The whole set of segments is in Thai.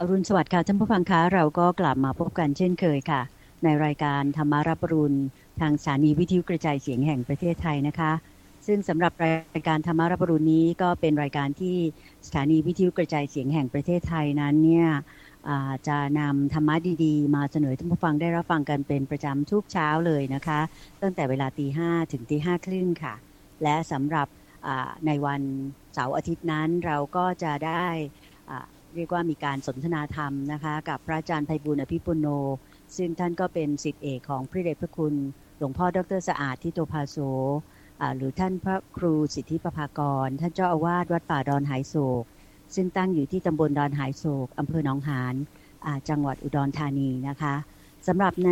อรุณสวัสดิ์ค่ะท่านผู้ฟังคะเราก็กลับมาพบกันเช่นเคยค่ะ ในรายการธรรมารับรุณทางสถานีวิทยุกระจายเสียงแห่งประเทศไทยนะคะ ซึ่งสำหรับรายการธรรมารับรุณนี้ก็เป็นรายการที่สถานีวิทยุกระจายเสียงแห่งประเทศไทยนั้นเนี่ยจะนำธรรมะดีๆ มาเสนอท่านผู้ฟังได้รับฟังกันเป็นประจำทุกเช้าเลยนะคะ ตั้งแต่เวลาตีห้ถึงตีห้าครึ่งค่ะ และสำหรับในวันเสาร์อาทิตย์นั้นเราก็จะได้ เรียกว่ามีการสนทนาธรรมนะคะ กับพระอาจารย์ไพบุญอภิปุโน ซึ่งท่านก็เป็นสิทธิเอกของพระเดชพระคุณ หลวงพ่อดรสะอาดทิโตภาโซหรือท่านพระครูสิทธิประภากร ท่านเจ้าอาวาสวัดป่าดอนหายโศก ซึ่งตั้งอยู่ที่ตำบลดอนหายโศกอำเภอหนองหานจังหวัดอุดรธานีนะคะสำหรับใน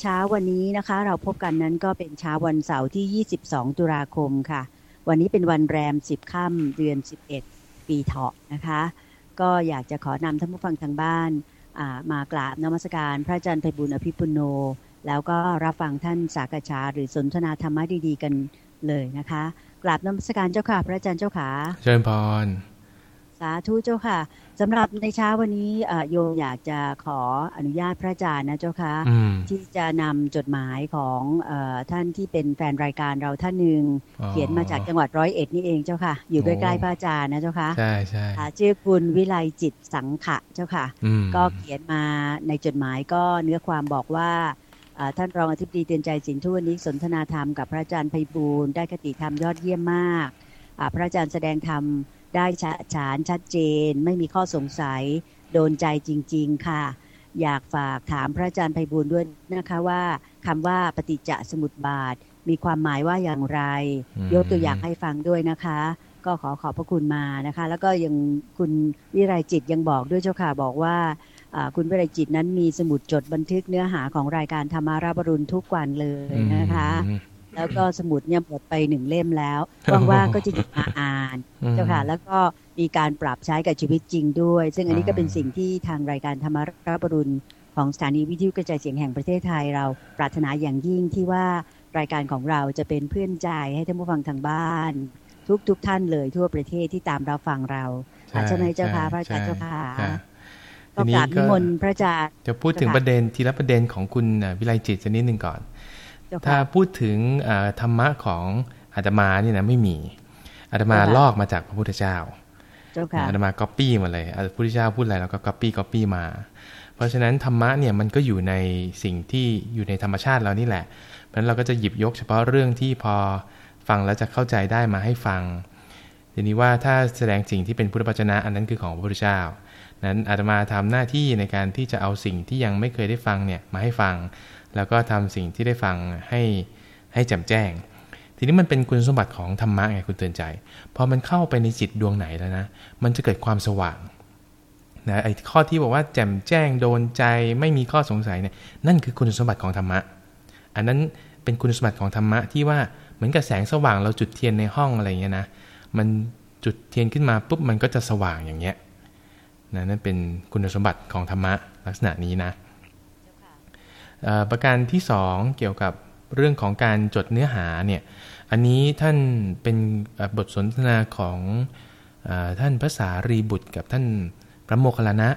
เช้าวันนี้นะคะ เราพบกันนั้นก็เป็นเช้าวันเสาร์ที่ 22 ตุลาคมค่ะ วันนี้เป็นวันแรม 10 ค่ำเดือน 11 ปีเถาะนะคะ ก็อยากจะขอนำท่านผู้ฟังทางบ้านมากราบนมัสการพระอาจารย์ไพบุญอภิปุโน แล้วก็รับฟังท่านสากชาหรือสนทนาธรรมะดี ๆ กันเลยนะคะ กราบนมัสการเจ้าค่ะ พระอาจารย์เจ้าขาเชิญพราธุเจ้าค่ะสำหรับในเช้าวันนี้โยมอยากจะขออนุญาตพระอาจารย์นะเจ้าค่ะ ที่จะนำจดหมายของอท่านที่เป็นแฟนรายการเราท่านหนึ่งเขียนมาจากจังหวัดร้อยเอ็ดนี่เองเจ้าค่ะ อยู่ใกล้ๆพระอาจารย์นะเจ้าค่ะใช่ใช่ชื่อคุณวิไลจิตสังขะเจ้าค่ะ ก็เขียนมาในจดหมายก็เนื้อความบอกว่าท่านรองอธิบดีเตือนใจสินทุวันนี้สนทนาธรรมกับพระอาจารย์ไพบูลได้คติธรรมยอดเยี่ยมมากพระอาจารย์แสดงธรรม ได้ฉานชัดเจน ไม่มีข้อสงสัย โดนใจจริง ๆ ค่ะ อยากฝากถามพระอาจารย์ไพบูลด้วยนะคะว่าคำว่าปฏิจจสมุทบาท มีความหมายว่าอย่างไร ยกตัวอย่างให้ฟังด้วยนะคะ ก็ขอขอบพระคุณมานะคะ แล้วก็ยังคุณวิไรจิตยังบอกด้วยเจ้าค่ะบอกว่าคุณวิไรจิตนั้นมีสมุดจดบันทึกเนื้อหาของรายการธรรมาราบรุณทุกวันเลยนะคะ แล้วก็สมุดเนี่ยหมดไปหนึ่งเล่มแล้วว่างๆก็จะหยิบมาอ่านเจ้าค่ะแล้วก็มีการปรับใช้กับชีวิตจริงด้วย ซึ่งอันนี้ก็เป็นสิ่งที่ทางรายการธรรมรับปรุณของสถานีวิทยุกระจายเสียงแห่งประเทศไทยเราปรารถนาอย่างยิ่งที่ว่ารายการของเราจะเป็นเพื่อนใจให้ท่านผู้ฟังทางบ้าน ทุกทุกท่านเลยทั่วประเทศที่ตามเราฟังเราใช่ไหมเจ้าค่ะพระอาจารย์เจ้าค่ะก็กราบนิมนต์พระอาจารย์จะพูดถึงประเด็นทีละประเด็นของคุณวิไลจิตสักนิดหนึ่งก่อน ถ้าพูดถึงธรรมะของอาตมานี่นะไม่มีอาตมาลอกมาจากพระพุทธเจ้าอาตมาก๊อปปี้มาเลยพระพุทธเจ้าพูดอะไรเราก็ก๊อปปี้ก๊อปปี้มา เพราะฉะนั้นธรรมะเนี่ยมันก็อยู่ในสิ่งที่อยู่ในธรรมชาติเรานี่แหละ เพราะฉะนั้นเราก็จะหยิบยกเฉพาะเรื่องที่พอฟังแล้วจะเข้าใจได้มาให้ฟังทีนี้ว่าถ้าแสดงสิ่งที่เป็นพุทธปัจนะอันนั้นคือของพระพุทธเจ้า นั้นอาตมาทำหน้าที่ในการที่จะเอาสิ่งที่ยังไม่เคยได้ฟังเนี่ยมาให้ฟัง แล้วก็ทำสิ่งที่ได้ฟังให้ให้แจ่มแจ้ง ทีนี้มันเป็นคุณสมบัติของธรรมะไงคุณเตือนใจ พอมันเข้าไปในจิตดวงไหนแล้วนะ มันจะเกิดความสว่างนะไอ้ข้อที่บอกว่าแจ่มแจ้งโดนใจไม่มีข้อสงสัยเนี่ยนั่นคือคุณสมบัติของธรรมะ อันนั้นเป็นคุณสมบัติของธรรมะที่ว่าเหมือนกับแสงสว่างเราจุดเทียนในห้องอะไรเงี้ยนะมันจุดเทียนขึ้นมาปุ๊บมันก็จะสว่างอย่างเงี้ยนะนั่นเป็นคุณสมบัติของธรรมะลักษณะนี้นะ ประการที่สองเกี่ยวกับเรื่องของการจดเนื้อหาเนี่ยอันนี้ท่านเป็นบทสนทนาของอท่านพระสารีบุตรกับท่านพระโมคคัลลานะ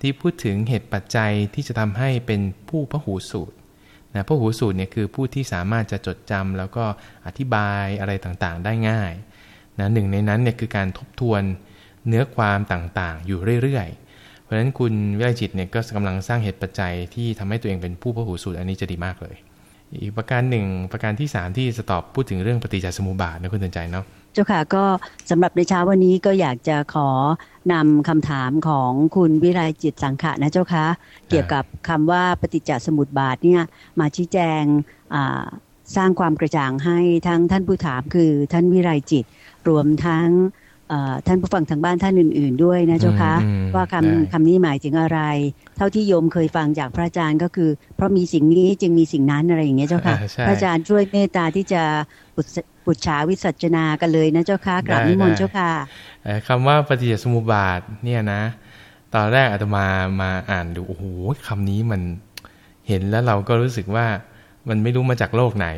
ที่พูดถึงเหตุปัจจัยที่จะทำให้เป็นผู้พระหูสูตรนะพระหูสูตรเนี่ยคือผู้ที่สามารถจะจดจำแล้วก็อธิบายอะไรต่างๆได้ง่ายนะหนึ่งในนั้นเนี่ยคือการทบทวนเนื้อความต่างๆ อยู่เรื่อยๆ เพราะฉะนั้นคุณวิไลจิตเนี่ยก็กำลังสร้างเหตุปัจจัยที่ทำให้ตัวเองเป็นผู้พหูสูตรอันนี้จะดีมากเลย อีกประการหนึ่งประการที่ 3 ที่จะตอบพูดถึงเรื่องปฏิจจสมุปบาทนะคุณเตือนใจเนาะเจ้าค่ะก็สำหรับในเช้าวันนี้ก็อยากจะขอนำคำถามของคุณวิไลจิตสังขะนะเจ้าค่ะเกี่ยวกับคำว่าปฏิจจสมุปบาทเนี่ยมาชี้แจงสร้างความกระจ่างให้ทั้งท่านผู้ถามคือท่านวิไลจิตรวมทั้ง ท่านผู้ฟังทางบ้านท่านอื่น ๆ ด้วยนะเจ้าคะว่าคำคำนี้หมายถึงอะไร เท่าที่โยมเคยฟังจากพระอาจารย์ก็คือ เพราะมีสิ่งนี้จึงมีสิ่งนั้นอะไรอย่างเงี้ยเจ้าค่ะพระอาจารย์ช่วยเมตตาที่จะปุจฉาวิสัชนากันเลยนะเจ้าค่ะกราบนิมนต์เจ้าค่ะคำว่าปฏิจจสมุปบาทเนี่ยนะ ตอนแรกอาตมามาอ่านดูโอ้โหคำนี้มันเห็นแล้วเราก็รู้สึกว่ามันไม่รู้มาจากโลกไหน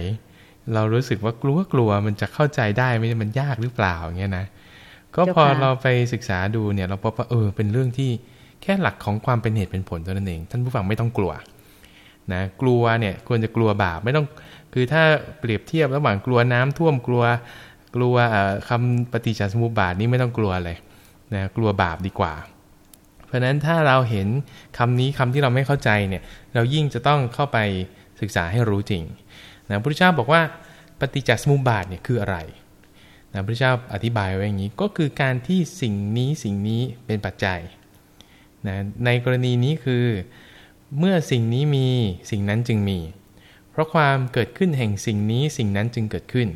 เรารู้สึกว่ากลัวกลัวมันจะเข้าใจได้ไม่มันยากหรือเปล่าอย่างเงี้ยนะ ก็พอเราไปศึกษาดูเนี่ย เราพบว่าเออเป็นเรื่องที่แค่หลักของความเป็นเหตุเป็นผลเท่านั้นเอง ท่านผู้ฟังไม่ต้องกลัวนะกลัวเนี่ยควรจะกลัวบาปไม่ต้องคือถ้าเปรียบเทียบระหว่างกลัวน้ำท่วมกลัวกลัวคำปฏิจจสมุปบาทนี้ไม่ต้องกลัวเลยนะกลัวบาปดีกว่า เพราะฉะนั้นถ้าเราเห็นคำนี้คำที่เราไม่เข้าใจเนี่ยเรายิ่งจะต้องเข้าไปศึกษาให้รู้จริงนะพระพุทธเจ้าบอกว่าปฏิจจสมุปบาทเนี่ยคืออะไร นะพระเจ้าอธิบายไว้อย่างนี้ก็คือการที่สิ่งนี้สิ่งนี้เป็นปัจจัยนะในกรณีนี้คือเมื่อสิ่งนี้มีสิ่งนั้นจึงมี เพราะความเกิดขึ้นแห่งสิ่งนี้สิ่งนั้นจึงเกิดขึ้น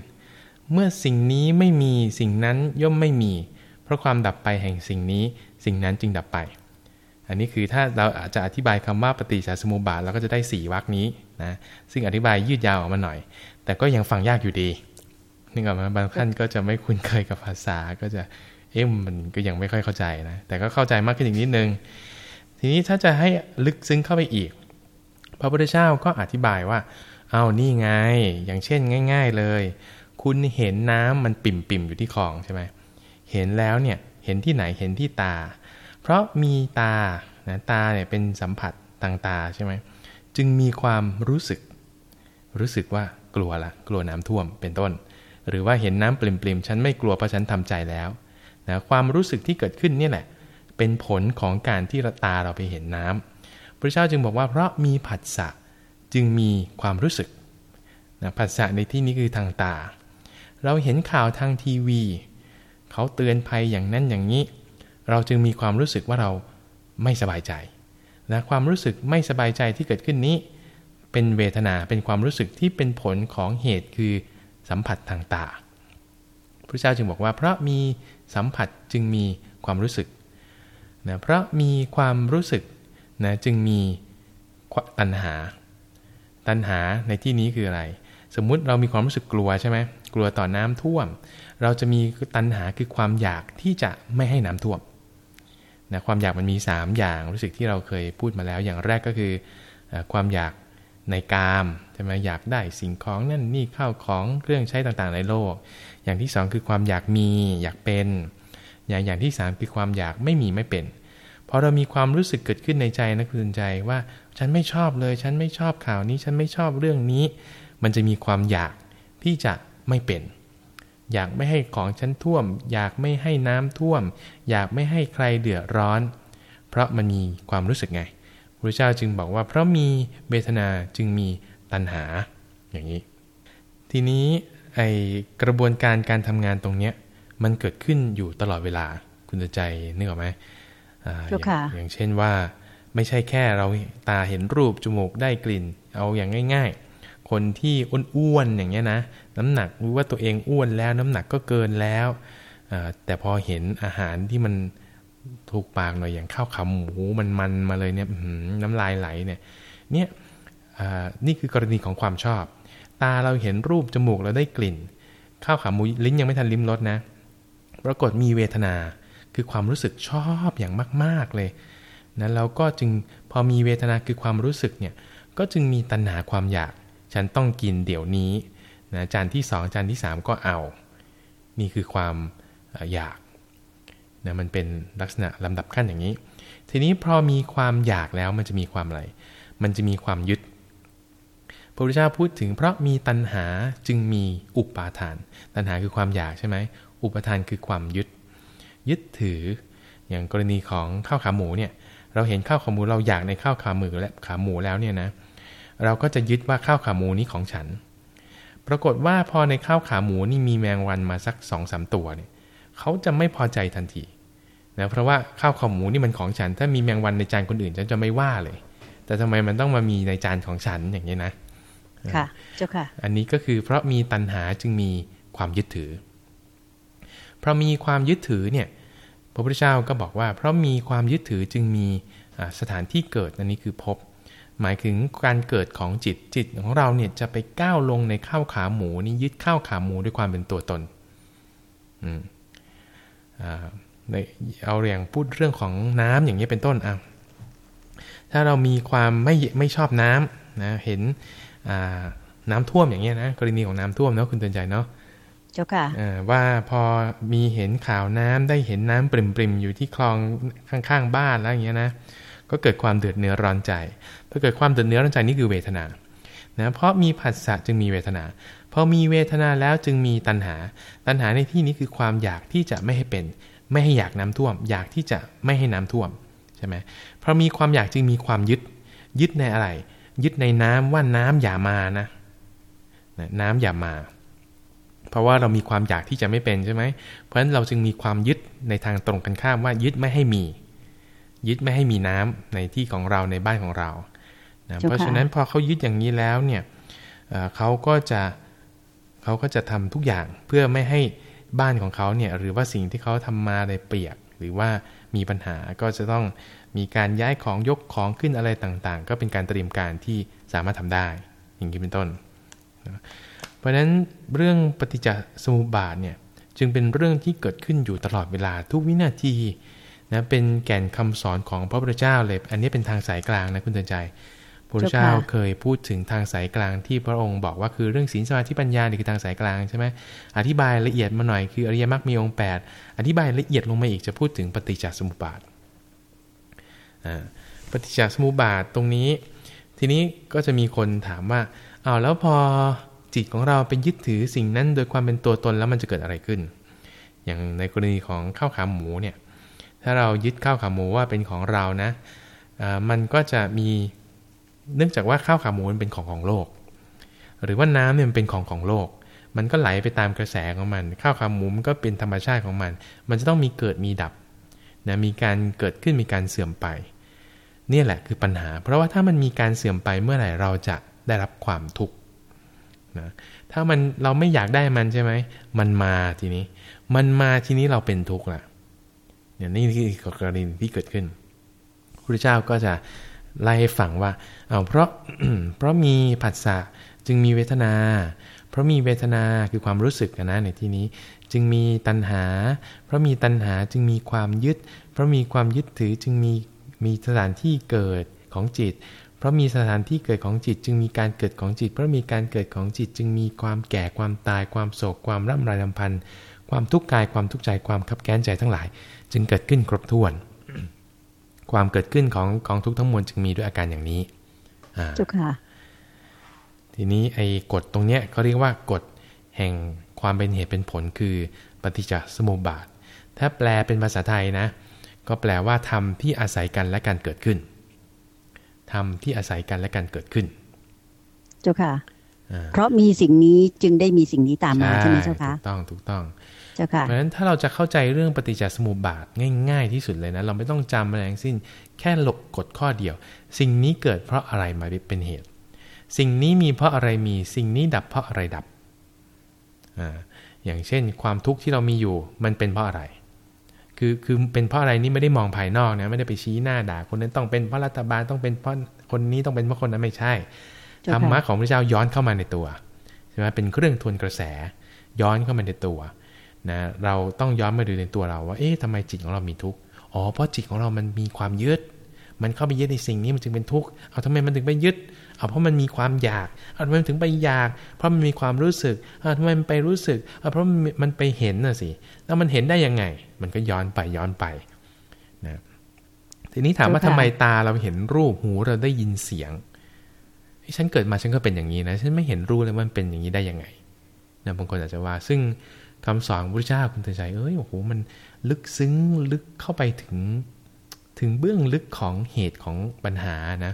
เมื่อสิ่งนี้ไม่มีสิ่งนั้นย่อมไม่มี เพราะความดับไปแห่งสิ่งนี้สิ่งนั้นจึงดับไป อันนี้คือถ้าเราอาจจะอธิบายคำว่าปฏิจจสมุปบาทเราก็จะได้4วรรคนี้นะซึ่งอธิบายยืดยาวออกมาหน่อย แต่ก็ยังฟังยากอยู่ดี นี่ก็มาบางท่านก็จะไม่คุ้นเคยกับภาษาก็จะเอ๊ะมันก็ยังไม่ค่อยเข้าใจนะ แต่ก็เข้าใจมากขึ้นอีกนิดนึง ทีนี้ถ้าจะให้ลึกซึ้งเข้าไปอีก พระพุทธเจ้าก็อธิบายว่า เอานี่ไง อย่างเช่นง่าย ๆเลย คุณเห็นน้ำมันปิ่มปิ่มอยู่ที่คลองใช่ไหม เห็นแล้วเนี่ย เห็นที่ไหน เห็นที่ตา เพราะมีตา นะ ตาเนี่ยเป็นสัมผัสต่างตาใช่ไหม จึงมีความรู้สึก รู้สึกว่ากลัวละ กลัวน้ำท่วม เป็นต้น หรือว่าเห็นน้ำปริ่มๆฉันไม่กลัวเพราะฉันทำใจแล้วนะความรู้สึกที่เกิดขึ้นนี่แหละ เป็นผลของการที่ตาเราไปเห็นน้ำพระเจ้าจึงบอกว่าเพราะมีผัสสะจึงมีความรู้สึกนะผัสสะในที่นี้คือทางตา เราเห็นข่าวทางทีวี เขาเตือนภัยอย่างนั้นอย่างนี้ เราจึงมีความรู้สึกว่าเราไม่สบายใจนะความรู้สึกไม่สบายใจที่เกิดขึ้นนี้ เป็นเวทนาเป็นความรู้สึกที่เป็นผลของเหตุคือ สัมผัสทางตาพระเจ้าจึงบอกว่า เพราะมีสัมผัสจึงมีความรู้สึกนะเพราะมีความรู้สึกนะจึงมีตัณหา ตัณหาในที่นี้คืออะไร สมมุติเรามีความรู้สึกกลัวใช่ไหมกลัวต่อน้ำท่วม เราจะมีตัณหาคือความอยากที่จะไม่ให้น้ำท่วมนะความอยากมันมี 3 อย่างรู้สึกที่เราเคยพูดมาแล้ว อย่างแรกก็คือความอยาก ในกามใช่ไหมอยากได้สิ่งของนั่นนี่ข้าวของเครื่องใช้ต่างๆในโลก อย่างที่ 2 คือความอยากมีอยากเป็น อย่างอย่างที่สามคือความอยากไม่มีไม่เป็นพอเรามีความรู้สึกเกิดขึ้นในใจนะคุณใจว่าฉันไม่ชอบเลย ฉันไม่ชอบข่าวนี้ ฉันไม่ชอบเรื่องนี้ มันจะมีความอยากที่จะไม่เป็น อยากไม่ให้ของฉันท่วม อยากไม่ให้น้ำท่วม อยากไม่ให้ใครเดือดร้อน เพราะมันมีความรู้สึกไง พระเจ้าจึงบอกว่าเพราะมีเบทนาจึงมีตัณหาอย่างนี้ ทีนี้ไอกระบวนการการทำงานตรงเนี้ยมันเกิดขึ้นอยู่ตลอดเวลาคุณจะใจนึกออกไหมอย่างเช่นว่าไม่ใช่แค่เราตาเห็นรูปจมูกได้กลิ่น เอาอย่างง่าย ๆ คนที่อ้วนๆอย่างเงี้ยนะน้ำหนักรู้ว่าตัวเองอ้วนแล้ว น้ำหนักก็เกินแล้วแต่พอเห็นอาหารที่มัน ถูกปากหน่อยอย่างข้าวขาหมูมันมันมาเลยเนี่ยน้ำลายไหลเนี่ยเนี่ยนี่คือกรณีของความชอบ ตาเราเห็นรูปจมูกเราได้กลิ่น ข้าวขาหมูลิ้นยังไม่ทันลิ้มรสนะปรากฏมีเวทนาคือความรู้สึกชอบอย่างมาก ๆเลยนะแล้วก็จึงพอมีเวทนาคือความรู้สึกเนี่ยก็จึงมีตัณหาความอยาก ฉันต้องกินเดี๋ยวนี้นะจานที่สองจานที่สามก็เอา นี่คือความอยาก นะมันเป็นลักษณะลำดับขั้นอย่างนี้ ทีนี้พอมีความอยากแล้วมันจะมีความอะไร มันจะมีความยึดพระพุทธเจ้าพูดถึงเพราะมีตัณหาจึงมีอุปาทาน ตัณหาคือความอยากใช่ไหม อุปทานคือความยึด ยึดถือ อย่างกรณีของข้าวขาหมูเนี่ย เราเห็นข้าวขาหมูเราอยากในข้าวขาหมูและขาหมูแล้วเนี่ยนะ เราก็จะยึดว่าข้าวขาหมูนี้ของฉัน ปรากฏว่าพอในข้าวขาหมูนี่มีแมงวันมาสักสองสามตัวเนี่ย เขาจะไม่พอใจทันทีนะเพราะว่าข้าวขาหมูนี่มันของฉัน ถ้ามีแมงวันในจานคนอื่นฉันจะไม่ว่าเลย แต่ทำไมมันต้องมามีในจานของฉันอย่างนี้นะค่ะเจ้าค่ะ อันนี้ก็คือเพราะมีตัณหาจึงมีความยึดถือ เพราะมีความยึดถือเนี่ยพระพุทธเจ้าก็บอกว่า เพราะมีความยึดถือจึงมีสถานที่เกิดอันนี้คือพบ หมายถึงการเกิดของจิตจิตของเราเนี่ยจะไปก้าวลงในข้าวขาหมูนี่ยึดข้าวขาหมูด้วยความเป็นตัวตน อืม เอาอย่างพูดเรื่องของน้ำอย่างนี้เป็นต้นอะถ้าเรามีความไม่ไม่ชอบน้ำนะเห็นน้ำท่วมอย่างเงี้ยนะกรณีของน้ำท่วมเนาะคุณเตือนใจเนาะเจ้าค่ะว่าพอมีเห็นข่าวน้ำได้เห็นน้ำปริมๆอยู่ที่คลองข้างๆบ้านแล้วอย่างเงี้ยนะก็เกิดความเดือดเนื้อร้อนใจพอเกิดความเดือดเนื้อร้อนใจนี่คือเวทนานะเพราะมีผัสสะจึงมีเวทนา พอมีเวทนาแล้วจึงมีตัณหา ตัณหาในที่นี้คือความอยากที่จะไม่ให้เป็น ไม่ให้อยากน้ำท่วม อยากที่จะไม่ให้น้ำท่วมใช่ไหมเพราะมีความอยากจึงมีความยึด ยึดในอะไร ยึดในน้ำว่าน้ำอย่ามานะ น้ำอย่ามา เพราะว่าเรามีความอยากที่จะไม่เป็นใช่ไหม เพราะฉะนั้นเราจึงมีความยึดในทางตรงกันข้ามว่ายึดไม่ให้มี ยึดไม่ให้มีน้ำในที่ของเราในบ้านของเรานะเพราะฉะนั้นพอเขายึดอย่างนี้แล้วเนี่ยเขาก็จะ เขาก็จะทำทุกอย่างเพื่อไม่ให้บ้านของเขาเนี่ยหรือว่าสิ่งที่เขาทำมาในเปียก หรือว่ามีปัญหาก็จะต้องมีการย้ายของยกของขึ้นอะไรต่างๆ ก็เป็นการเตรียมการที่สามารถทำได้ อย่างนี้เป็นต้น เพราะฉะนั้นเรื่องปฏิจจสมุปบาทเนี่ยจึงเป็นเรื่องที่เกิดขึ้นอยู่ตลอดเวลาทุกวินาทีนะเป็นแก่นคำสอนของพระพุทธเจ้าเลย อันนี้เป็นทางสายกลางนะคุณเตือนใจ พระเจ้าเคยพูดถึงทางสายกลางที่พระองค์บอกว่าคือเรื่องศีลสมาธิปัญญานี่คือทางสายกลางใช่ไหมอธิบายละเอียดมาหน่อยคืออริยมรรคมีองค์8อธิบายละเอียดลงมาอีกจะพูดถึงปฏิจจสมุปบาทปฏิจจสมุปบาทตรงนี้ ทีนี้ก็จะมีคนถามว่าเอาแล้วพอจิตของเราเป็นยึดถือสิ่งนั้นโดยความเป็นตัวตนแล้วมันจะเกิดอะไรขึ้น อย่างในกรณีของข้าวขาหมูเนี่ยถ้าเรายึดข้าวขาหมูว่าเป็นของเรานะมันก็จะมี เนื่องจากว่าข้าวขาหมูมันเป็นของของโลก หรือว่าน้ำเนี่ยมันเป็นของของโลก มันก็ไหลไปตามกระแสของมัน ข้าวขาหมูมันก็เป็นธรรมชาติของมัน มันจะต้องมีเกิดมีดับนะมีการเกิดขึ้นมีการเสื่อมไปนี่แหละคือปัญหา เพราะว่าถ้ามันมีการเสื่อมไปเมื่อไหร่เราจะได้รับความทุกข์นะถ้ามันเราไม่อยากได้มันใช่ไหม มันมาทีนี้ มันมาทีนี้เราเป็นทุกข์ละเนี่ยนี่คือกรณีที่เกิดขึ้นพระเจ้าก็จะ ไล่ให้ฟังว่าเอาเพราะเพราะมีผัสสะจึงมีเวทนา เพราะมีเวทนาคือความรู้สึกนะในที่นี้จึงมีตัณหา เพราะมีตัณหาจึงมีความยึด เพราะมีความยึดถือจึงมีมีสถานที่เกิดของจิต เพราะมีสถานที่เกิดของจิต จึงมีการเกิดของจิต เพราะมีการเกิดของจิต จึงมีความแก่ความตายความโศกความร่ำไรลำพันธ์ความทุกข์กายความทุกข์ใจความขับแค้นใจทั้งหลาย จึงเกิดขึ้นครบถ้วน ความเกิดขึ้นของกองทุกทั้งมวลจึงมีด้วยอาการอย่างนี้จุกค่ะ ทีนี้ไอ้กฎตรงเนี้ยเขาเรียกว่ากฎแห่งความเป็นเหตุเป็นผลคือปฏิจจสมุปบาท ถ้าแปลเป็นภาษาไทยนะ ก็แปลว่าธรรมที่อาศัยกันและการเกิดขึ้น ธรรมที่อาศัยกันและการเกิดขึ้น เจ้าค่ะ เพราะมีสิ่งนี้จึงได้มีสิ่งนี้ตามมาใช่ไหมเจ้าค่ะถูกต้องถูกต้อง เพราะฉะนั้นถ้าเราจะเข้าใจเรื่องปฏิจจสมุปบาทง่ายๆที่สุดเลยนะ เราไม่ต้องจำอะไรทั้งสิ้น แค่หลบกฎข้อเดียว สิ่งนี้เกิดเพราะอะไรมาเป็นเหตุ สิ่งนี้มีเพราะอะไรมี สิ่งนี้ดับเพราะอะไรดับอ่าอย่างเช่น ความทุกข์ที่เรามีอยู่มันเป็นเพราะอะไร คือคือเป็นเพราะอะไรนี่ไม่ได้มองภายนอกนะไม่ได้ไปชี้หน้าด่าคนนั้นต้องเป็นเพราะรัฐบาลต้องเป็นเพราะคนนี้ต้องเป็นเพราะคนนั้นไม่ใช่ธรรมะของพระเจ้าย้อนเข้ามาในตัวใช่ไหมเป็นเครื่องทวนกระแสย้อนเข้ามาในตัว นะเราต้องย้อนมาดูในตัวเราว่า เอ๊ะทำไมจิตของเรามีทุกข์ อ๋อ เพราะจิตของเรามันมีความยึด มันเข้าไปยึดในสิ่งนี้มันจึงเป็นทุกข์ เอาทำไมมันถึงไปยึด เอาเพราะมันมีความอยาก เอาทำไมมันถึงไปอยาก เพราะมันมีความรู้สึก เอาทำไมมันไปรู้สึก เอาเพราะมันไปเห็นน่ะสิ แล้วมันเห็นได้ยังไง มันก็ย้อนไปย้อนไปนะทีนี้ถามว่าทำไมตาเราเห็นรูป หูเราได้ยินเสียง ฉันเกิดมาฉันก็เป็นอย่างนี้นะ ฉันไม่เห็นรูปเลยมันเป็นอย่างนี้ได้ยังไงนะบางคนอาจจะว่า ซึ่ง คำสอนพระเจ้าคุณเตือนใจเอ้ยโอ้โหมันลึกซึ้งลึกเข้าไปถึง ถึงเบื้องลึกของเหตุของปัญหานะ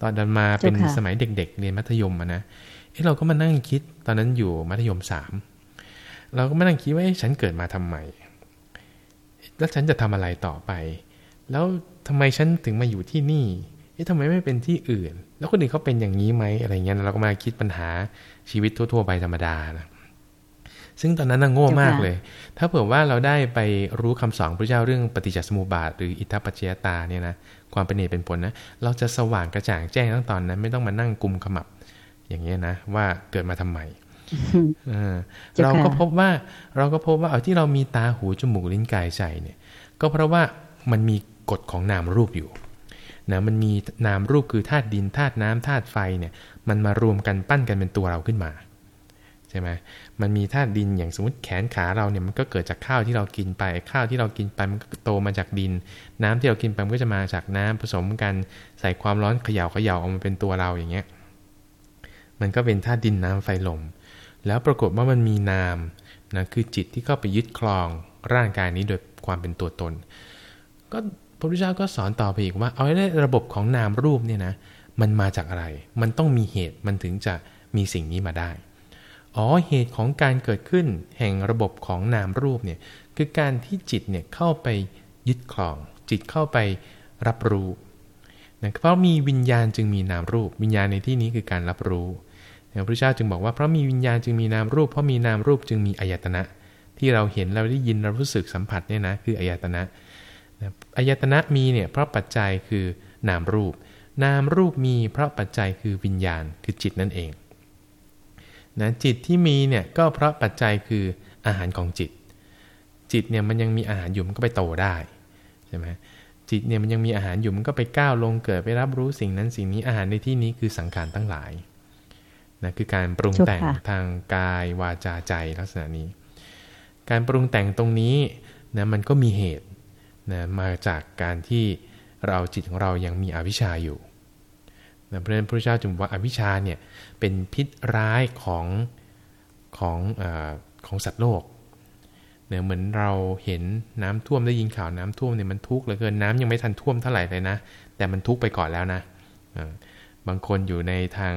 ตอนนั้นมาเป็นสมัยเด็ก ๆ เรียนมัธยมนะเอ้เราก็มานั่งคิดตอนนั้นอยู่มัธยมสามเราก็มานั่งคิดว่าฉันเกิดมาทำไมแล้วฉันจะทำอะไรต่อไป แล้วทำไมฉันถึงมาอยู่ที่นี่เอ๊ะทำไมไม่เป็นที่อื่น แล้วคนอื่นเขาเป็นอย่างนี้ไหมอะไรเงี้ยเราก็มาคิดปัญหาชีวิตทั่ว ๆ ไปธรรมดานะ ซึ่งตอนนั้นน่ะโง่มากเลย ถ้าเผื่อว่าเราได้ไปรู้คำสอนพระเจ้าเรื่องปฏิจจสมุปบาท หรืออิทธปัจจยตาเนี่ยนะความเป็นเหตุเป็นผลนะเราจะสว่างกระจ่างแจ้งตั้งตอนนั้นไม่ต้องมานั่งกุมขมับ อย่างเงี้ยนะว่าเกิดมาทำไมเราก็พบว่าเราก็พบว่าเอาที่เรามีตาหูจมูกลิ้นกายใจเนี่ย ก็เพราะว่ามันมีกฎของนามรูปอยู่นะมันมีนามรูปคือธาตุดินธาตุน้ำธาตุไฟเนี่ย มันมารวมกันปั้นกันเป็นตัวเราขึ้นมา ใช่ไหมมันมีธาตุดินอย่างสมมติแขนขาเราเนี่ยมันก็เกิดจากข้าวที่เรากินไปข้าวที่เรากินไปมันก็โตมาจากดิน น้ำที่เรากินไปมันก็จะมาจากน้ำผสมกันใส่ความร้อนเขย่าเขย่าออกมาเป็นตัวเราอย่างเงี้ยมันก็เป็นธาตุดินน้ำไฟลม แล้วปรากฏว่ามันมีนามนะคือจิตที่เข้าไปยึดครองร่างกายนี้โดยความเป็นตัวตน ก็พระพุทธเจ้าก็สอนต่อไปอีกว่าเอาไว้ระบบของนามรูปเนี่ยนะมันมาจากอะไร มันต้องมีเหตุมันถึงจะมีสิ่งนี้มาได้ อ๋อเหตุของการเกิดขึ้นแห่งระบบของนามรูปเนี่ยคือการที่จิตเนี่ยเข้าไปยึดครอง จิตเข้าไปรับรู้นะเพราะมีวิญญาณจึงมีนามรูป วิญญาณในที่นี้คือการรับรู้พระพุทธเจ้าจึงบอกว่าเพราะมีวิญญาณจึงมีนามรูป เพราะมีนามรูปจึงมีอายตนะ ที่เราเห็นเราได้ยินเรารู้สึกสัมผัสเนี่ยนะคืออายตนะอายตนะมีเนี่ยเพราะปัจจัยคือนามรูป นามรูปมีเพราะปัจจัยคือวิญญาณคือจิตนั่นเอง นะจิตที่มีเนี่ยก็เพราะปัจจัยคืออาหารของจิต จิตเนี่ยมันยังมีอาหารอยู่มันก็ไปโตได้ใช่ไหมจิตเนี่ยมันยังมีอาหารอยู่มันก็ไปก้าวลงเกิดไปรับรู้สิ่งนั้นสิ่งนี้อาหารในที่นี้คือสังขารตั้งหลายนะคือการปรุงแต่งทางกายวาจาใจลักษณะนี้ การปรุงแต่งตรงนี้นะมันก็มีเหตุนะมาจากการที่เราจิตของเรายังมีอวิชชาอยู่นะ เพราะฉะนั้นพระเจ้าจึงว่าอวิชชาเนี่ยเป็นพิษร้ายของของอของสัตว์โลกเนี่ยเหมือนเราเห็นน้ำท่วมได้ยินข่าวน้ำท่วมเนี่ยมันทุกข์เหลือเกินน้ำยังไม่ทันท่วมเท่าไหร่เลยนะ แต่มันทุกข์ไปก่อนแล้วนะบางคนอยู่ในทาง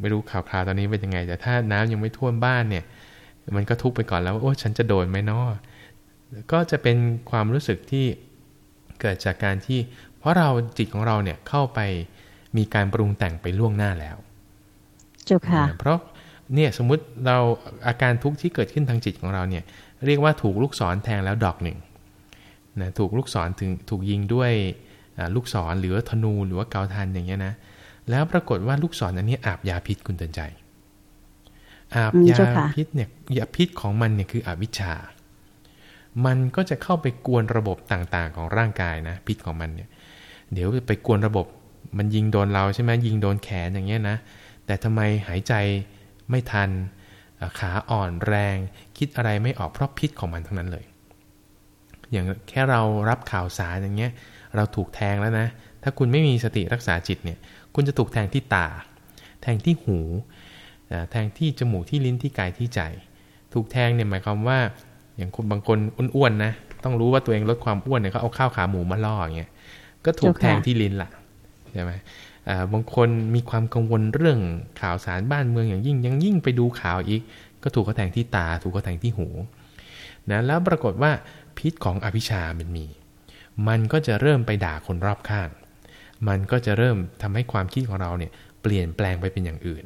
ไม่รู้ข่าวคราวตอนนี้เป็นยังไง แต่ถ้าน้ำยังไม่ท่วมบ้านเนี่ย มันก็ทุกข์ไปก่อนแล้วว่าโอ้ฉันจะโดนไหมนาะก็จะเป็นความรู้สึกที่เกิดจากการที่ เพราะเราจิตของเราเนี่ยเข้าไป มีการปรุงแต่งไปล่วงหน้าแล้วเจ้าค่ะเพราะเนี่ยสมมุติเราอาการทุกข์ที่เกิดขึ้นทางจิตของเราเนี่ย เรียกว่าถูกลูกศรแทงแล้วดอกหนึ่งนะถูกลูกศรถึงถูกยิงด้วยลูกศรหรือธนูหรือว่าเกาทันอย่างเงี้ยนะแล้วปรากฏว่าลูกศรอันนี้อาบยาพิษคุณเตือนใจ อาบยาพิษเนี่ยยาพิษของมันเนี่ยคืออวิชชา มันก็จะเข้าไปกวนระบบต่างๆของร่างกายนะ พิษของมันเนี่ย เดี๋ยวไปกวนระบบ มันยิงโดนเราใช่ไหมยิงโดนแขนอย่างเงี้ยนะ แต่ทำไมหายใจไม่ทันขาอ่อนแรง คิดอะไรไม่ออกเพราะพิษของมันทั้งนั้นเลย อย่างแค่เรารับข่าวสารอย่างเงี้ยเราถูกแทงแล้วนะ ถ้าคุณไม่มีสติรักษาจิตเนี่ยคุณจะถูกแทงที่ตา แทงที่หูแทงที่จมูกที่ลิ้นที่กายที่ใจ ถูกแทงเนี่ยหมายความว่าอย่างคนบางคนอ้วนๆนะต้องรู้ว่าตัวเองลดความอ้วนเนี่ยเขาเอาข้าวขาหมูมาล่ออย่างเงี้ยก็ถูกแทงที่ลิ้นละใช่ไหมบางคนมีความกังวลเรื่องข่าวสารบ้านเมืองอย่างยิ่งยังยิ่งไปดูข่าวอีก ก็ถูกกระแทงที่ตา ถูกกระแทงที่หูนะแล้วปรากฏว่าพิษของอภิชามันมี มันก็จะเริ่มไปด่าคนรอบข้าง มันก็จะเริ่มทำให้ความคิดของเราเนี่ยเปลี่ยนแปลงไปเป็นอย่างอื่น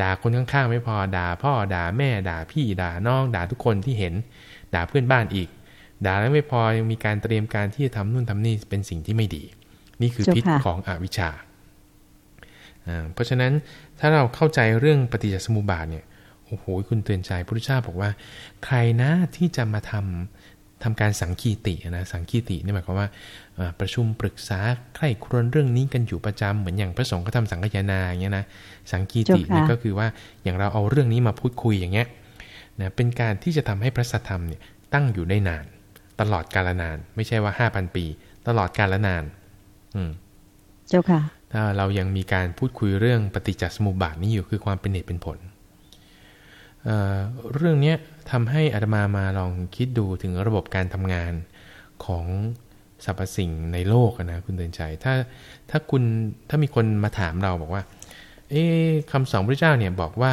ด่าคนข้างๆไม่พอด่าพ่อด่าแม่ด่าพี่ด่าน้องด่าทุกคนที่เห็น ด่าเพื่อนบ้านอีก ด่าแล้วไม่พอยังมีการเตรียมการที่จะทำนู่นทำนี่เป็นสิ่งที่ไม่ดี นี่คือพิษของอวิชชา เพราะฉะนั้นถ้าเราเข้าใจเรื่องปฏิจจสมุปบาทเนี่ยโอ้โหคุณเตือนใจพระพุทธเจ้าบอกว่า ใครนะที่จะมาทำทำการสังคีตินะสังคีตินี่หมายความว่าประชุมปรึกษาใครครวญเรื่องนี้กันอยู่ประจำเหมือนอย่างพระสงฆ์ก็ทำสังฆยานาอย่างเงี้ยนะสังคีตินี่ก็คือว่าอย่างเราเอาเรื่องนี้มาพูดคุยอย่างเงี้ยนะเป็นการที่จะทำให้พระสัทธรรมเนี่ยตั้งอยู่ได้นาน ตลอดกาลนาน ไม่ใช่ว่าห้าพันปี ตลอดกาลนาน เจ้าค่ะ ถ้าเรายังมีการพูดคุยเรื่องปฏิจจสมุปบาทนี้อยู่คือความเป็นเหตุเป็นผลเเรื่องนี้ทำให้อาตมามาลองคิดดูถึงระบบการทำงานของสรรพสิ่งในโลกนะคุณเตือนใจ ถ้าถ้าคุณถ้ามีคนมาถามเราบอกว่า เอ๊คำสอนพระเจ้าเนี่ยบอกว่า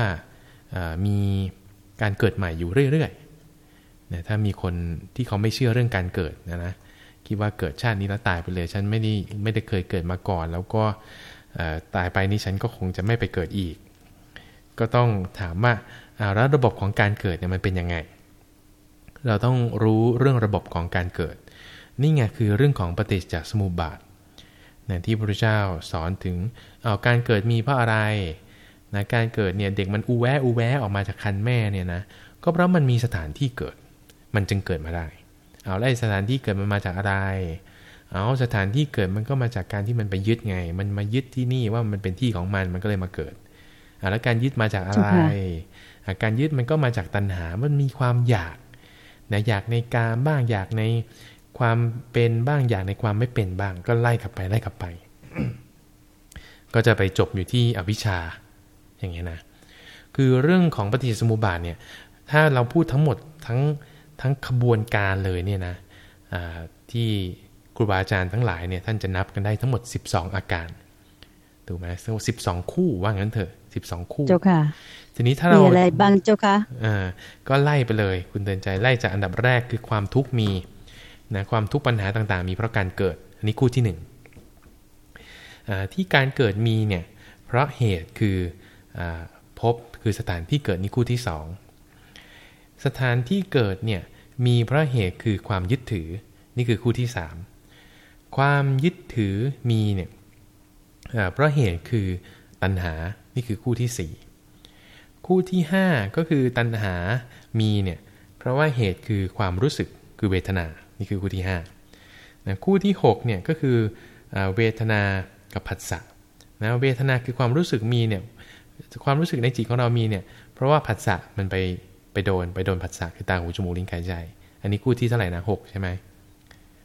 มีการเกิดใหม่อยู่เรื่อยๆนะถ้ามีคนที่เขาไม่เชื่อเรื่องการเกิดนะนะ คิดว่าเกิดชาตินี้แล้วตายไปเลย ฉันไม่ได้ไม่ได้เคยเกิดมาก่อน แล้วก็ตายไปนี้ฉันก็คงจะไม่ไปเกิดอีก ก็ต้องถามว่าแล้วระบบของการเกิดเนี่ยมันเป็นยังไง เราต้องรู้เรื่องระบบของการเกิด นี่ไงคือเรื่องของปฏิจจสมุปบาทนะที่พระพุทธเจ้าสอนถึงเอาการเกิดมีเพราะอะไรนะการเกิดเนี่ยเด็กมันอูแวอูแวออกมาจากคันแม่เนี่ยนะก็เพราะมันมีสถานที่เกิด มันจึงเกิดมาได้ เอาไล่สถานที่เกิดมันมาจากอะไร เอาสถานที่เกิดมันก็มาจากการที่มันไปยึดไง มันมายึดที่นี่ว่ามันเป็นที่ของมันมันก็เลยมาเกิดแล้วการยึดมาจากอะไรการยึดมันก็มาจากตัณหา มันมีความอยากนะอยากในการบ้างอยากในความเป็นบ้างอยากในความไม่เป็นบ้าง ก็ไล่ขับไปไล่ขับไป ก็จะไปจบอยู่ที่อวิชชา อย่างเงี้ยนะ คือเรื่องของปฏิจจสมุปบาทเนี่ย ถ้าเราพูดทั้งหมดทั้ง ทั้งขบวนการเลยเนี่ยนะที่ครูบาอาจารย์ทั้งหลายเนี่ยท่านจะนับกันได้ทั้งหมด 12 อาการถูกไหมทั้งหมดสิบสองคู่ว่างั้นเถอะสิบสองคู่เจ้าค่ะ ทีนี้ถ้าเรามีอะไรบ้างเจ้าค่ะอ่าก็ไล่ไปเลย คุณเตือนใจไล่จากอันดับแรกคือความทุกข์มีนะความทุกข์ปัญหาต่างๆ มีเพราะการเกิด อันนี้คู่ที่หนึ่งที่การเกิดมีเนี่ยเพราะเหตุคืออพบคือสถานที่เกิดนี่คู่ที่สอง สถานที่เกิดเนี่ยมีเพราะเหตุคือความยึดถือ นี่คือคู่ที่สามความยึดถือมีเนี่ยเพราะเหตุคือตัณหา นี่คือคู่ที่สี่คู่ที่ห้าก็คือตัณหามีเนี่ยเพราะว่าเหตุคือความรู้สึกคือเวทนา นี่คือคู่ที่ห้าคู่ที่หกเนี่ยก็คือเวทนากับผัสสะนะเวทนาคือความรู้สึกมีเนี่ยความรู้สึกในจิตของเรามีเนี่ยเพราะว่าผัสสะมันไป ไปโดนไปโดนผัสสะคือตาหูจมูกลิ้นกายใจ อันนี้คู่ที่เท่าไหร่นะหกใช่ไหม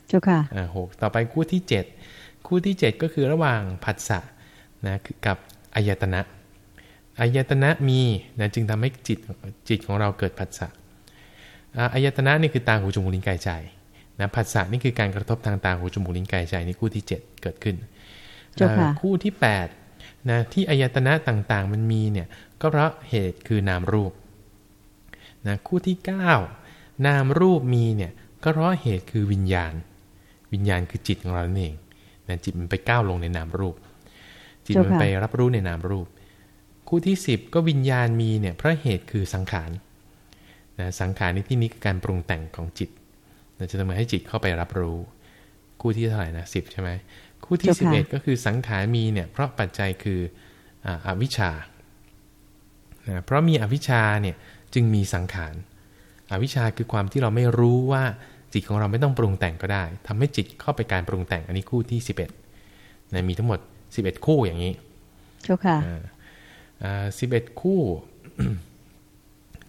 เจ้าค่ะอ่าหกต่อไปคู่ที่เจ็ดคู่ที่7ก็คือระหว่างผัสสะนะกับอายตนะอายตนะมีนะจึงทำให้จิตจิตของเราเกิดผัสสะอายตนะนี่คือตาหูจมูกลิ้นกายใจนะผัสสะนี่คือการกระทบทางตาหูจมูกลิ้นกายใจนี่คู่ที่ 7 เกิดขึ้นคู่ที่8นะที่อายตนะต่างๆมันมีเนี่ยก็เพราะเหตุคือนามรูป นะคู่ที่ 9 นามรูปมีเนี่ยก็เพราะเหตุคือวิญญาณ วิญญาณคือจิตของเราเองนะจิตมันไปก้าวลงในนามรูป จิตมันไปรับรู้ในนามรูป คู่ที่สิบก็วิญญาณมีเนี่ยเพราะเหตุคือสังขารนะสังขารในที่นี้คือการปรุงแต่งของจิตนะจะทำให้จิตเข้าไปรับรู้ คู่ที่เท่าไหร่นะสิบใช่ไหมคู่ที่สิบเอ็ดก็คือสังขารมีเนี่ยเพราะปัจจัยคืออวิชชานะเพราะมีอวิชชาเนี่ย จึงมีสังขารอวิชชาคือความที่เราไม่รู้ว่าจิตของเราไม่ต้องปรุงแต่งก็ได้ทำให้จิตเข้าไปการปรุงแต่งอันนี้คู่ที่สิบเอ็ดนะมีทั้งหมดสิบเอ็ดคู่อย่างนี้เจ้าค่ะสิบเอ็ดคู่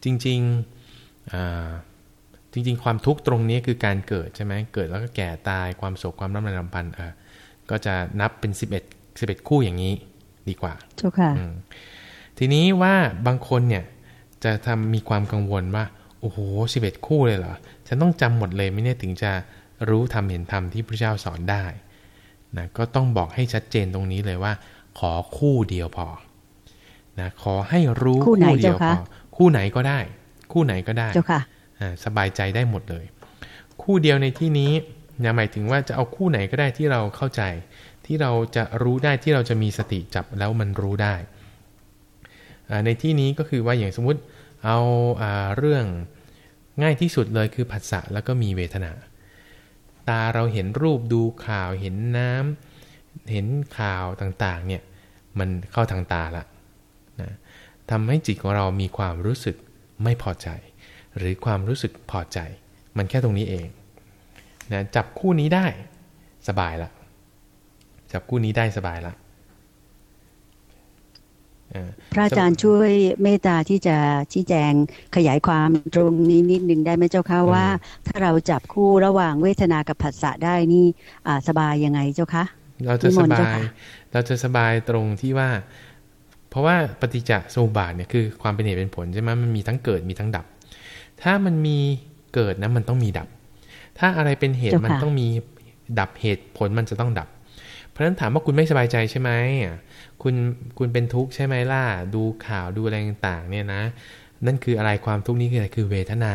จริงๆจริง ๆ ความทุกข์ตรงนี้คือการเกิดใช่ไหมเกิดแล้วก็แก่ตายความโศกความน้ำมันลำพันธ์ก็จะนับเป็นสิบเอ็ดสิบเอ็ดคู่อย่างนี้ดีกว่าเจ้าค่ะทีนี้ว่าบางคนเนี่ย จะทำมีความกังวลว่า โอ้โหสิบเอ็ดคู่เลยเหรอ ฉันต้องจำหมดเลยไม่เนี่ยถึงจะรู้ทำเห็นธรรมที่พระเจ้าสอนได้นะก็ต้องบอกให้ชัดเจนตรงนี้เลยว่า ขอคู่เดียวพอนะขอให้รู้คู่เดียวพอคู่ไหนก็ได้ คู่ไหนก็ได้เจ้าค่ะสบายใจได้หมดเลย คู่เดียวในที่นี้นะหมายถึงว่าจะเอาคู่ไหนก็ได้ที่เราเข้าใจ ที่เราจะรู้ได้ที่เราจะมีสติจับแล้วมันรู้ได้ ในที่นี้ก็คือว่าอย่างสมมุติ เอาเรื่องง่ายที่สุดเลยคือผัสสะแล้วก็มีเวทนา ตาเราเห็นรูปดูข่าวเห็นน้ำเห็นข่าวต่างๆเนี่ยมันเข้าทางตาละนะทำให้จิตของเรามีความรู้สึกไม่พอใจ หรือความรู้สึกพอใจ มันแค่ตรงนี้เองนะจับคู่นี้ได้สบายละจับคู่นี้ได้สบายละ พระอาจารย์ช่วยเมตตาที่จะชี้แจงขยายความตรงนี้นิดนึงได้ไหมเจ้าคะว่า ถ้าเราจับคู่ระหว่างเวทนากับผัสสะได้นี่สบายยังไงเจ้าคะ เราจะสบาย เราจะสบายตรงที่ว่า เพราะว่าปฏิจจสมุปบาทเนี่ยคือความเป็นเหตุเป็นผลใช่ไหมมันมีทั้งเกิดมีทั้งดับ ถ้ามันมีเกิดนะมันต้องมีดับ ถ้าอะไรเป็นเหตุมันต้องมีดับเหตุผลมันจะต้องดับ เพราะฉะนั้นถามว่าคุณไม่สบายใจใช่ไหม คุณคุณเป็นทุกข์ใช่ไหมล่ะ ดูข่าวดูอะไรต่างๆเนี่ยนะ นั่นคืออะไรความทุกข์นี้คืออะไรคือเวทนา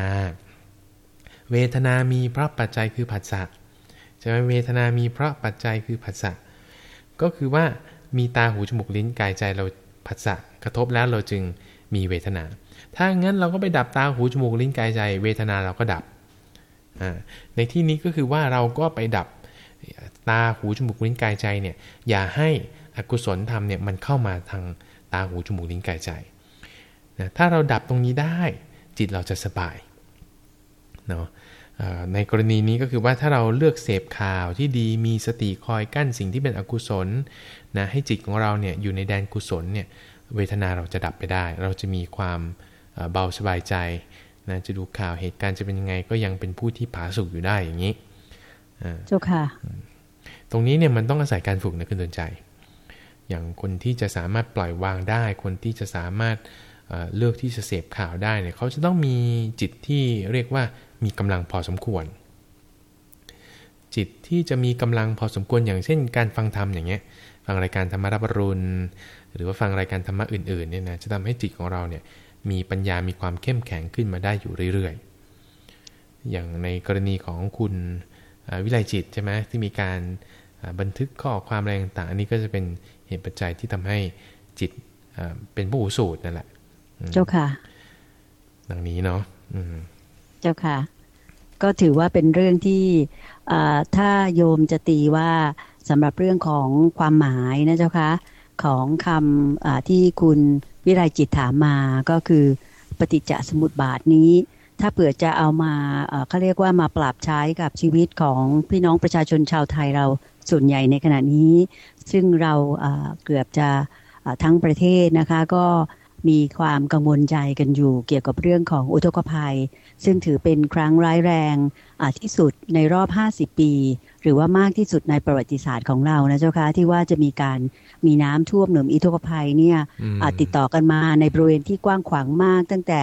เวทนามีเพราะปัจจัยคือผัสสะใช่ไหมเวทนามีเพราะปัจจัยคือผัสสะก็คือว่ามีตาหูจมูกลิ้นกายใจเราผัสสะกระทบแล้วเราจึงมีเวทนา ถ้างั้นเราก็ไปดับตาหูจมูกลิ้นกายใจ เวทนาเราก็ดับ ในที่นี้ก็คือว่าเราก็ไปดับตาหูจมูกลิ้นกายใจเนี่ยอย่าให้ อกุศลธรรมเนี่ยมันเข้ามาทางตาหูจมูกลิ้นกายใจนะถ้าเราดับตรงนี้ได้จิตเราจะสบายเนาะในกรณีนี้ก็คือว่าถ้าเราเลือกเสพข่าวที่ดีมีสติคอยกั้นสิ่งที่เป็นอกุศลนะให้จิตของเราเนี่ยอยู่ในแดนกุศลเนี่ยเวทนาเราจะดับไปได้ เราจะมีความเบาสบายใจนะจะดูข่าวเหตุการณ์จะเป็นยังไงก็ยังเป็นผู้ที่ผาสุกอยู่ได้อย่างนี้เจ้าค่ะ ตรงนี้เนี่ยมันต้องอาศัยการฝึกนะคุณตนใจ อย่างคนที่จะสามารถปล่อยวางได้ คนที่จะสามารถเลือกที่จะเสพข่าวได้เนี่ยเขาจะต้องมีจิตที่เรียกว่ามีกำลังพอสมควร จิตที่จะมีกำลังพอสมควรอย่างเช่น การฟังธรรมอย่างเงี้ยฟังรายการธรรมรับรุณหรือว่าฟังรายการธรรมะอื่นๆเนี่ยนะจะทำให้จิตของเราเนี่ยมีปัญญามีความเข้มแข็งขึ้นมาได้อยู่เรื่อยๆ อย่างในกรณีของคุณวิไลจิตใช่ไหมที่มีการ บันทึกข้อความอะไรต่างๆ อันนี้ก็จะเป็นเหตุปัจจัยที่ทำให้จิตเป็นผู้สูตรนั่นแหละ เจ้าค่ะ ดังนี้เนาะเจ้าค่ะ ก็ถือว่าเป็นเรื่องที่ถ้าโยมจะตีว่าสำหรับเรื่องของความหมายนะเจ้าค่ะของคำที่คุณวิไลจิตถามมาก็คือปฏิจจสมุติบาทนี้ ถ้าเผื่อจะเอามาเขาเรียกว่ามาปรับใช้กับชีวิตของพี่น้องประชาชนชาวไทยเราส่วนใหญ่ในขณะนี้ ซึ่งเราเกือบจะทั้งประเทศนะคะก็มีความกังวลใจกันอยู่เกี่ยวกับเรื่องของอุทกภัย ซึ่งถือเป็นครั้งร้ายแรงที่สุดในรอบ 50 ปี หรือว่ามากที่สุดในประวัติศาสตร์ของเรานะเจ้าคะที่ว่าจะมีการมีน้ำท่วมหนุนอุทกภัยเนี่ยติดต่อกันมาในบริเวณที่กว้างขวางมาก ตั้งแต่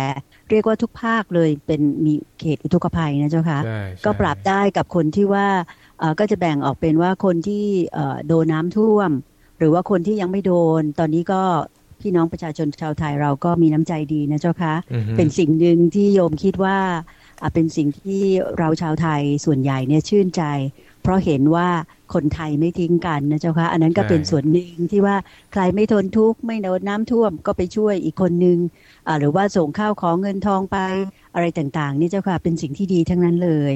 เรียกว่าทุกภาคเลยเป็นมีเขตอุทกภัยนะเจ้าคะก็ปรับได้กับคนที่ว่าก็จะแบ่งออกเป็นว่าคนที่โดนน้าท่วม หรือว่าคนที่ยังไม่โดน ตอนนี้ก็พี่น้องประชาชนชาวไทยเราก็มีน้ำใจดีนะเจ้าคะเป็นสิ่งหนึ่งที่โยมคิดว่าเป็นสิ่งที่เราชาวไทยส่วนใหญ่เนี่ยชื่นใจ เพราะเห็นว่าคนไทยไม่ทิ้งกันนะเจ้าคะอันนั้นก็เป็นส่วนหนึ่งที่ว่าใครไม่ทนทุกข์ไม่โดนน้ำท่วมก็ไปช่วยอีกคนนึงหรือว่าส่งข้าวของเงินทองไปอะไรต่างๆ นี่เจ้าค่ะเป็นสิ่งที่ดีทั้งนั้นเลย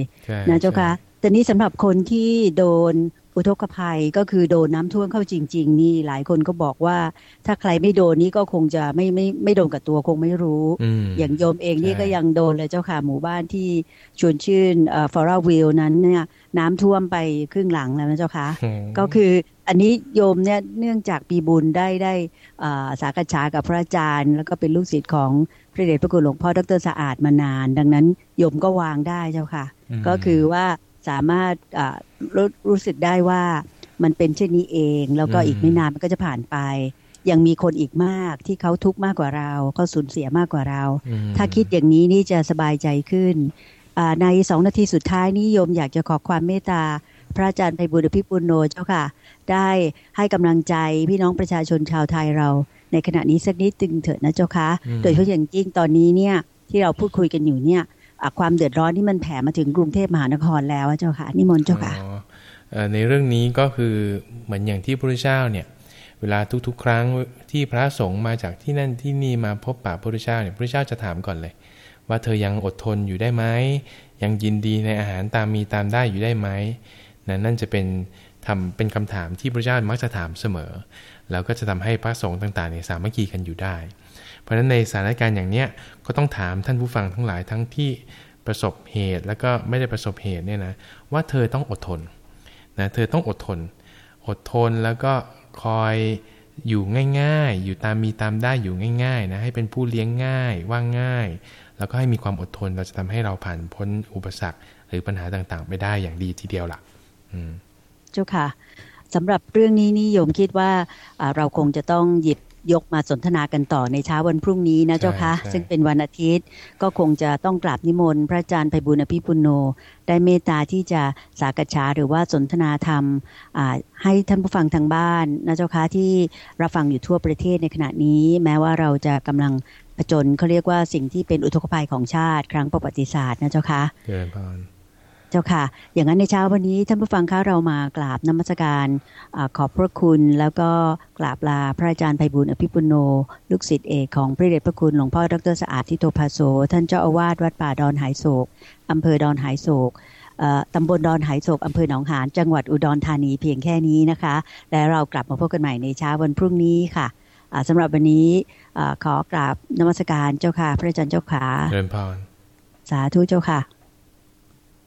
นะเจ้าค่ะ แต่นี้สำหรับคนที่โดนอุทกภัยก็คือโดนน้าท่วมเข้าจริง ๆ นี่หลายคนก็บอกว่า ถ้าใครไม่โดนนี่ก็คงจะไม่ไม่ไม่โดนกับตัวคงไม่รู้อย่างโยมเองนี่ก็ยังโดนเลยเจ้าค่ะหมู่บ้านที่ชวนชื่นฟอร์ราวิลนั้นเนี่ยน้ำท่วมไปครึ่งหลังแล้วนะเจ้าค่ะก็คืออันนี้โยมเนี่ยเนื่องจากปีบุญได้ได้สากฉากับพระอาจารย์ แล้วก็เป็นลูกศิษย์ของพระเดชพระคุณหลวงพ่อดรสะอาดมานาน ดังนั้นโยมก็วางได้เจ้าค่ะ ก็คือว่า สามารถรู้รู้สึกได้ว่ามันเป็นเช่นนี้เอง แล้วก็อีกไม่นานมันก็จะผ่านไป ยังมีคนอีกมากที่เขาทุกข์มากกว่าเราเขาสูญเสียมากกว่าเรา ถ้าคิดอย่างนี้นี่จะสบายใจขึ้นในสองนาทีสุดท้ายนี้โยมอยากจะขอความเมตตาพระอาจารย์ไพบุตรพิปุโนเจ้าค่ะ ได้ให้กำลังใจพี่น้องประชาชนชาวไทยเรา ในขณะนี้สักนิดตึงเถิดนะเจ้าค่ะ โดยเฉพาะอย่างยิ่งตอนนี้เนี่ยที่เราพูดคุยกันอยู่เนี่ย ความเดือดร้อนที่มันแผ่มาถึงกรุงเทพมหานครแล้วเจ้าค่ะนิมนต์เจ้าค่ะในเรื่องนี้ก็คือเหมือนอย่างที่พระเจ้าเนี่ยเวลาทุกๆ ครั้งที่พระสงฆ์มาจากที่นั่นที่นี่มาพบปะพระเจ้าเนี่ยพระเจ้าจะถามก่อนเลย ว่าเธอยังอดทนอยู่ได้ไหมยังยินดีในอาหารตามมีตามได้อยู่ได้ไหมนั่นนั่นจะเป็นทำเป็นคำถามที่พระเจ้ามักจะถามเสมอ แล้วก็จะทำให้พระสงฆ์ต่างๆเนี่ยสามัคคีกันอยู่ได้ ราะฉะนั้นในสถานการณ์อย่างเนี้ยก็ต้องถามท่านผู้ฟังทั้งหลายทั้งที่ประสบเหตุแล้วก็ไม่ได้ประสบเหตุเนี่ยนะว่าเธอต้องอดทนนะเธอต้องอดทน อดทนแล้วก็คอยอยู่ง่าย ๆ อยู่ตามมีตามได้อยู่ง่ายๆนะให้เป็นผู้เลี้ยงง่ายว่างง่าย แล้วก็ให้มีความอดทนเราจะทำให้เราผ่านพ้นอุปสรรค หรือปัญหาต่างๆ ไปได้อย่างดีทีเดียวล่ะเจ้าค่ะสำหรับเรื่องนี้นิยมคิดว่าเราคงจะต้องหยิบ ยกมาสนทนากันต่อในเช้าวันพรุ่งนี้นะเจ้าคะ ซึ่งเป็นวันอาทิตย์ก็คงจะต้องกราบนิมนต์พระอาจารย์ไพบุญอภิปุโน ได้เมตตาที่จะสากฉาหรือว่าสนทนาธรรมให้ท่านผู้ฟังทางบ้านนะเจ้าคะที่รับฟังอยู่ทั่วประเทศในขณะนี้ แม้ว่าเราจะกำลังผจญเขาเรียกว่าสิ่งที่เป็นอุทกภัยของชาติ ครั้งประวัติศาสตร์นะเจ้าคะเจริญพร เจ้าค่ะ อย่างนั้นในเช้าวันนี้ท่านผู้ฟังคะเรามากราบนมัสการอขอบพระคุณแล้วก็กราบลาพระอาจารย์ไพบุญอภิปุโน ลูกศิษย์เอกของพระเดชพระคุณหลวงพ่อดรสะอาดทิโตภาโซท่านเจ้าอาวาสวัดป่าดอนหายโศกอำเภอดอนหายโศกตำบลดอนหายโศกอำเภอหนองหานจังหวัดอุดรธานีเพียงแค่นี้นะคะ และเรากลับมาพบกันใหม่ในเช้าวันพรุ่งนี้ค่ะสำหรับวันนี้ขอกราบนมัสการเจ้าค่ะ พระอาจารย์เจ้าขาเริญพรสาธุเจ้าค่ะ